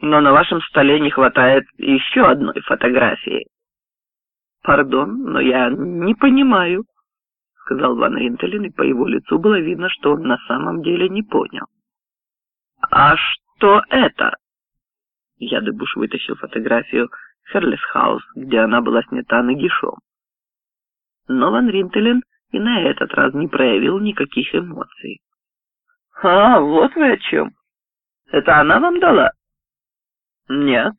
но на вашем столе не хватает еще одной фотографии. Пардон, но я не понимаю, сказал Ван Ринтелен, и по его лицу было видно, что он на самом деле не понял. А что это? Ядыбуш вытащил фотографию Херлисхаус, где она была снята нагишом. Но Ван Ринтелен и на этот раз не проявил никаких эмоций. «А, вот вы о чем. Это она вам дала?» «Нет.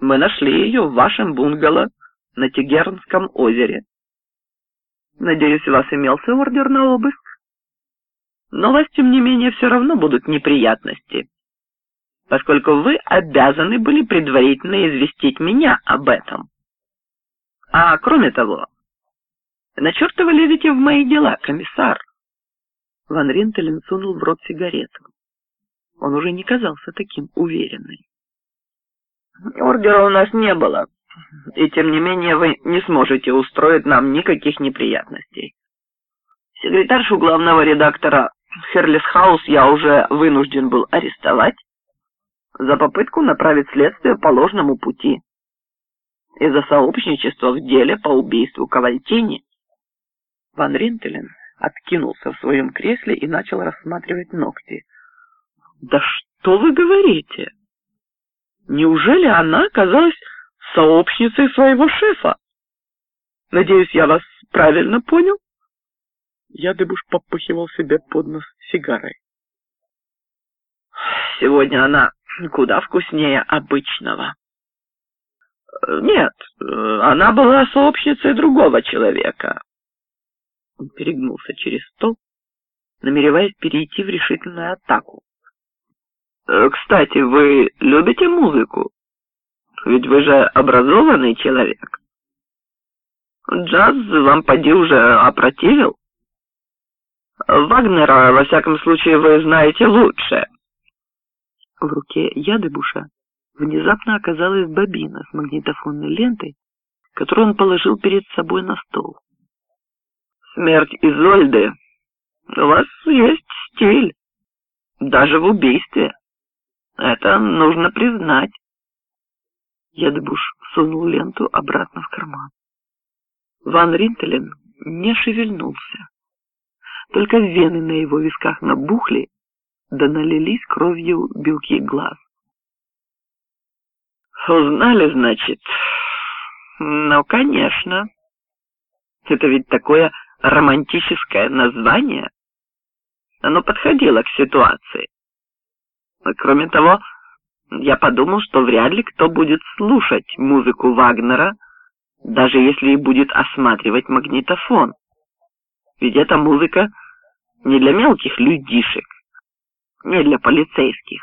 Мы нашли ее в вашем бунгало на Тигернском озере. Надеюсь, у вас имелся ордер на обыск? Но у вас, тем не менее, все равно будут неприятности, поскольку вы обязаны были предварительно известить меня об этом. А кроме того, на черта вы лезете в мои дела, комиссар?» Ван Ринтелен сунул в рот сигарету. Он уже не казался таким уверенным. «Ордера у нас не было, и тем не менее вы не сможете устроить нам никаких неприятностей. Секретаршу главного редактора Херлисхаус я уже вынужден был арестовать за попытку направить следствие по ложному пути и за сообщничество в деле по убийству Кавальтини. Ван Ринтелен откинулся в своем кресле и начал рассматривать ногти. «Да что вы говорите? Неужели она оказалась сообщницей своего шефа? Надеюсь, я вас правильно понял?» Ядыбуш попыхивал себе под нос сигарой. «Сегодня она куда вкуснее обычного». «Нет, она была сообщницей другого человека». Он перегнулся через стол, намереваясь перейти в решительную атаку. Э, «Кстати, вы любите музыку? Ведь вы же образованный человек. Джаз вам поди уже опротивил? Вагнера, во всяком случае, вы знаете лучше». В руке Ядыбуша внезапно оказалась бобина с магнитофонной лентой, которую он положил перед собой на стол смерть Изольды, у вас есть стиль, даже в убийстве. Это нужно признать. Ядбуш сунул ленту обратно в карман. Ван Ринтелен не шевельнулся. Только вены на его висках набухли, да налились кровью белки глаз. «Узнали, значит? Ну, конечно. Это ведь такое романтическое название. Оно подходило к ситуации. Кроме того, я подумал, что вряд ли кто будет слушать музыку Вагнера, даже если и будет осматривать магнитофон. Ведь эта музыка не для мелких людишек, не для полицейских.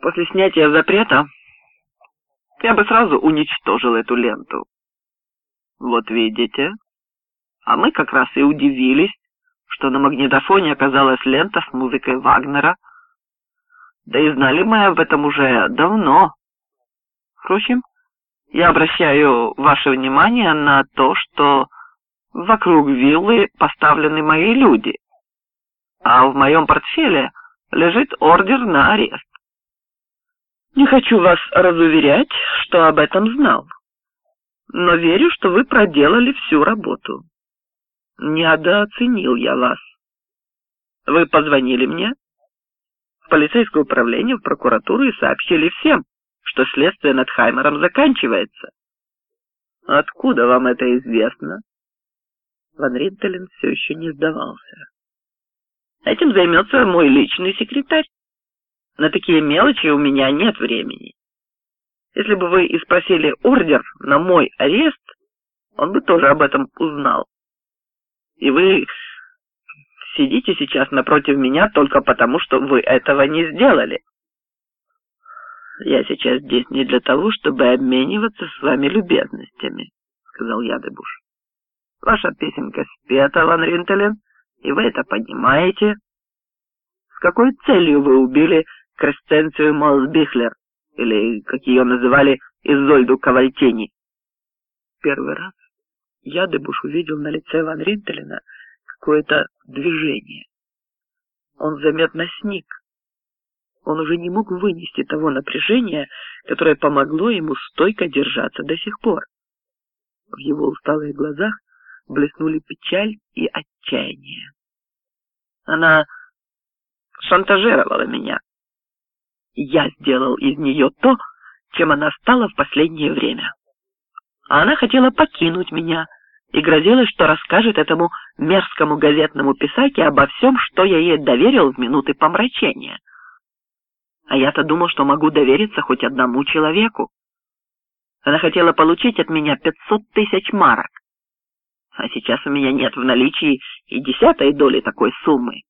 После снятия запрета я бы сразу уничтожил эту ленту. Вот видите, а мы как раз и удивились, что на магнитофоне оказалась лента с музыкой Вагнера. Да и знали мы об этом уже давно. Впрочем, я обращаю ваше внимание на то, что вокруг виллы поставлены мои люди, а в моем портфеле лежит ордер на арест. Не хочу вас разуверять, что об этом знал, но верю, что вы проделали всю работу. Недооценил я вас. Вы позвонили мне полицейское управление, в прокуратуру и сообщили всем, что следствие над Хаймером заканчивается. Откуда вам это известно? Ван Ринтелен все еще не сдавался. Этим займется мой личный секретарь. На такие мелочи у меня нет времени. Если бы вы и спросили ордер на мой арест, он бы тоже об этом узнал. И вы сидите сейчас напротив меня только потому, что вы этого не сделали. Я сейчас здесь не для того, чтобы обмениваться с вами любезностями, сказал Ядыбуш. Ваша песенка спета, Ван Ринтелен, и вы это понимаете. С какой целью вы убили Кресценцию Молсбихлер, или, как ее называли, Изольду Кавальтини? Первый раз Ядыбуш увидел на лице Ван Ринтелена какое-то движение. Он заметно сник. Он уже не мог вынести того напряжения, которое помогло ему стойко держаться до сих пор. В его усталых глазах блеснули печаль и отчаяние. Она шантажировала меня. Я сделал из нее то, чем она стала в последнее время. А она хотела покинуть меня и грозилась, что расскажет этому мерзкому газетному писаке обо всем, что я ей доверил в минуты помрачения. А я-то думал, что могу довериться хоть одному человеку. Она хотела получить от меня пятьсот тысяч марок. А сейчас у меня нет в наличии и десятой доли такой суммы.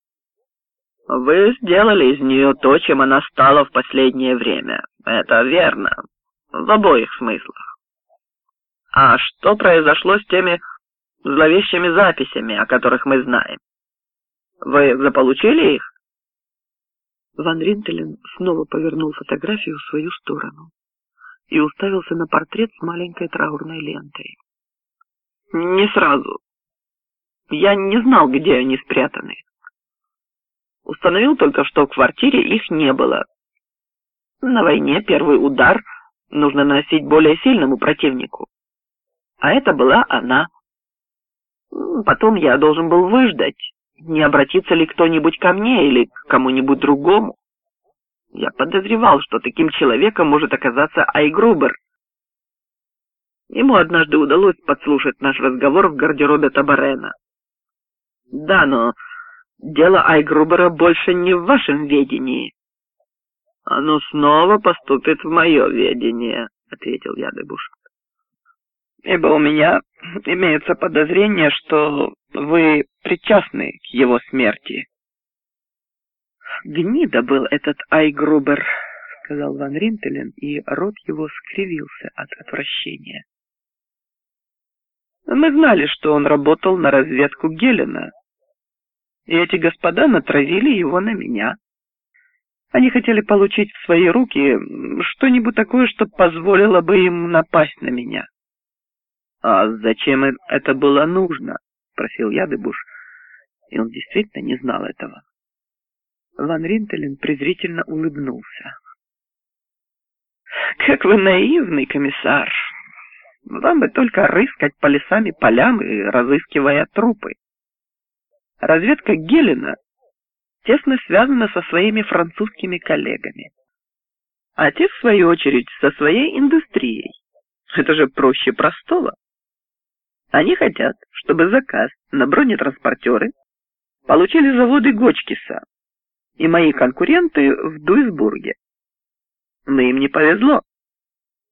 Вы сделали из нее то, чем она стала в последнее время. Это верно. В обоих смыслах. А что произошло с теми зловещими записями, о которых мы знаем? Вы заполучили их? Ван Ринтелен снова повернул фотографию в свою сторону и уставился на портрет с маленькой траурной лентой. Не сразу. Я не знал, где они спрятаны. Установил только, что в квартире их не было. На войне первый удар нужно наносить более сильному противнику. А это была она. Потом я должен был выждать, не обратится ли кто-нибудь ко мне или к кому-нибудь другому. Я подозревал, что таким человеком может оказаться Айгрубер. Ему однажды удалось подслушать наш разговор в гардеробе Табарена. Да, но дело Айгрубера больше не в вашем ведении. Оно снова поступит в мое ведение, ответил я Дебуш. Ибо у меня имеется подозрение, что вы причастны к его смерти. Гнида был этот Айгрубер, сказал Ван Ринтелен, и рот его скривился от отвращения. Мы знали, что он работал на разведку Гелена, и эти господа натравили его на меня. Они хотели получить в свои руки что-нибудь такое, что позволило бы им напасть на меня. «А зачем им это было нужно?» — спросил я Дебуш, и он действительно не знал этого. Ван Ринтелен презрительно улыбнулся. «Как вы наивный, комиссар! Вам бы только рыскать по лесам и полям и разыскивая трупы. Разведка Гелена тесно связана со своими французскими коллегами, а те, в свою очередь, со своей индустрией. Это же проще простого. Они хотят, чтобы заказ на бронетранспортеры получили заводы Гочкиса и мои конкуренты в Дуйсбурге. Но им не повезло.